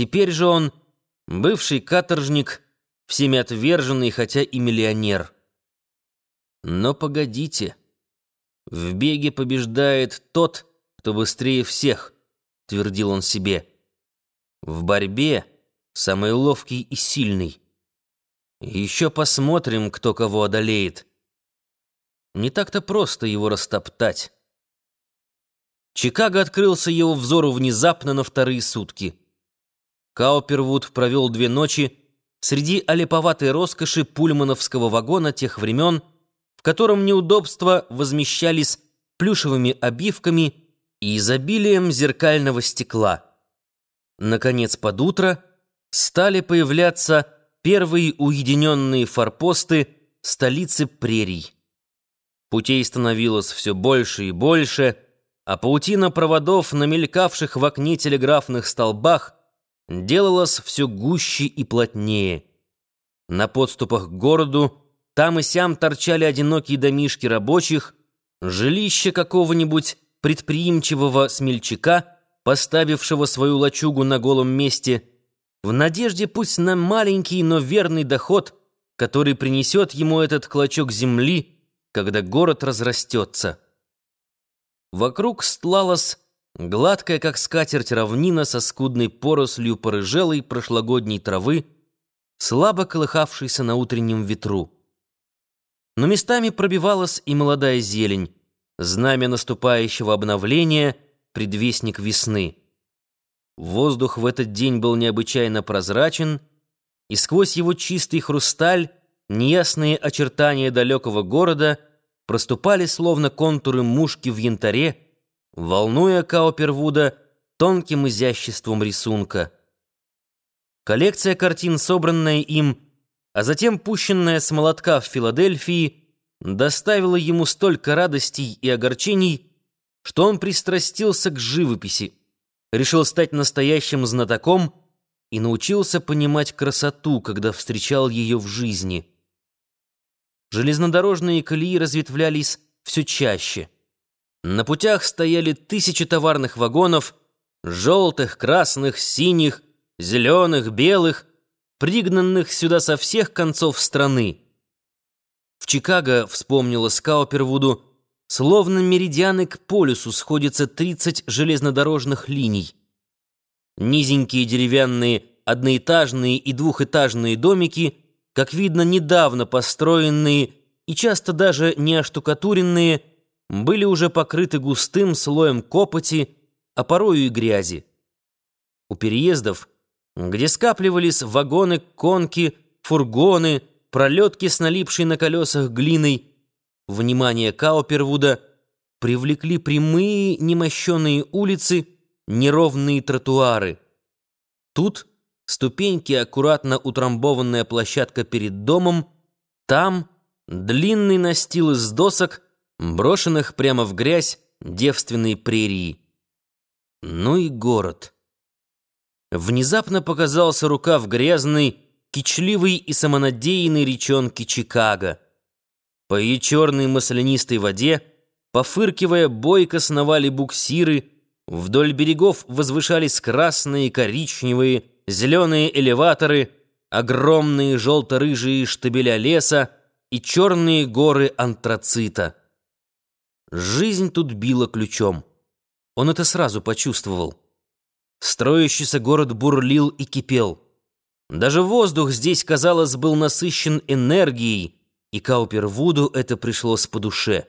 Теперь же он бывший каторжник, всеми отверженный, хотя и миллионер. Но погодите. В беге побеждает тот, кто быстрее всех, твердил он себе. В борьбе самый ловкий и сильный. Еще посмотрим, кто кого одолеет. Не так-то просто его растоптать. Чикаго открылся его взору внезапно на вторые сутки. Каупервуд провел две ночи среди олиповатой роскоши пульмановского вагона тех времен, в котором неудобства возмещались плюшевыми обивками и изобилием зеркального стекла. Наконец, под утро стали появляться первые уединенные форпосты столицы прерий. Путей становилось все больше и больше, а паутина проводов, намелькавших в окне телеграфных столбах, делалась все гуще и плотнее. На подступах к городу там и сям торчали одинокие домишки рабочих, жилище какого-нибудь предприимчивого смельчака, поставившего свою лачугу на голом месте, в надежде пусть на маленький, но верный доход, который принесет ему этот клочок земли, когда город разрастется. Вокруг стлалась гладкая, как скатерть, равнина со скудной порослью порыжелой прошлогодней травы, слабо колыхавшейся на утреннем ветру. Но местами пробивалась и молодая зелень, знамя наступающего обновления, предвестник весны. Воздух в этот день был необычайно прозрачен, и сквозь его чистый хрусталь неясные очертания далекого города проступали словно контуры мушки в янтаре, волнуя Каупервуда тонким изяществом рисунка. Коллекция картин, собранная им, а затем пущенная с молотка в Филадельфии, доставила ему столько радостей и огорчений, что он пристрастился к живописи, решил стать настоящим знатоком и научился понимать красоту, когда встречал ее в жизни. Железнодорожные колеи разветвлялись все чаще. На путях стояли тысячи товарных вагонов, желтых, красных, синих, зеленых, белых, пригнанных сюда со всех концов страны. В Чикаго, вспомнила Скаупервуду, словно меридианы к полюсу сходятся 30 железнодорожных линий. Низенькие деревянные одноэтажные и двухэтажные домики — как видно, недавно построенные и часто даже не оштукатуренные, были уже покрыты густым слоем копоти, а порою и грязи. У переездов, где скапливались вагоны, конки, фургоны, пролетки с налипшей на колесах глиной, внимание Каупервуда привлекли прямые немощенные улицы, неровные тротуары. Тут ступеньки, аккуратно утрамбованная площадка перед домом, там длинный настил из досок, брошенных прямо в грязь девственной прерии. Ну и город. Внезапно показался рукав грязной, кичливой и самонадеянной речонки Чикаго. По ее черной маслянистой воде, пофыркивая, бойко сновали буксиры, вдоль берегов возвышались красные, коричневые, зеленые элеваторы, огромные желто-рыжие штабеля леса и черные горы антрацита. Жизнь тут била ключом. Он это сразу почувствовал. Строящийся город бурлил и кипел. Даже воздух здесь, казалось, был насыщен энергией, и Каупервуду это пришлось по душе.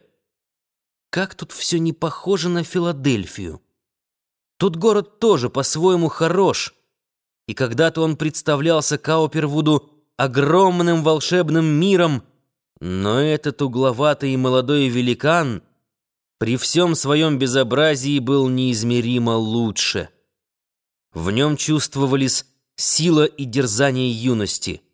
Как тут все не похоже на Филадельфию. Тут город тоже по-своему хорош — и когда-то он представлялся Каупервуду огромным волшебным миром, но этот угловатый молодой великан при всем своем безобразии был неизмеримо лучше. В нем чувствовались сила и дерзание юности —